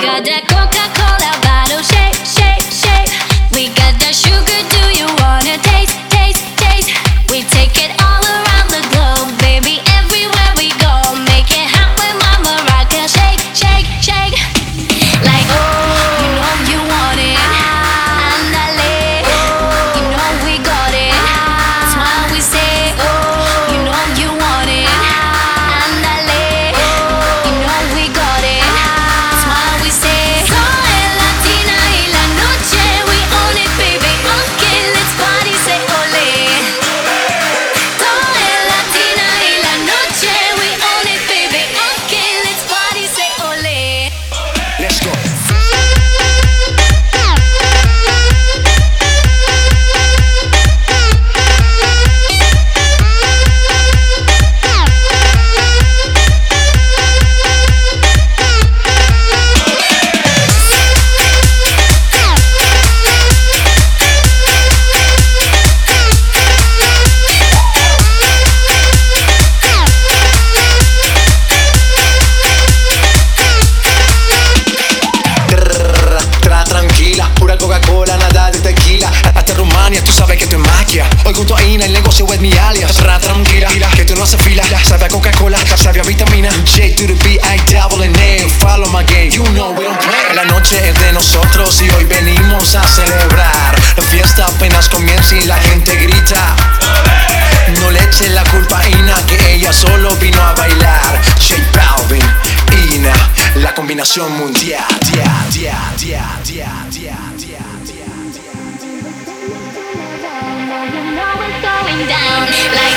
Coca-Cola bottle shake, shake, shake. We got that sugar, do you wanna taste, taste, taste? We take negocio es mi alias. Tra tranquila, que tú no haces fila. Sabe a Coca-Cola, sabe a vitamina. J to the B, I double N. Follow my game, you know we don't play. La noche es de nosotros y hoy venimos a celebrar. La fiesta apenas comienza y la gente grita. No le eche la culpa a Ina, que ella solo vino a bailar. J Balvin, Ina, la combinación mundial. Dia, dia, dia, going down. Like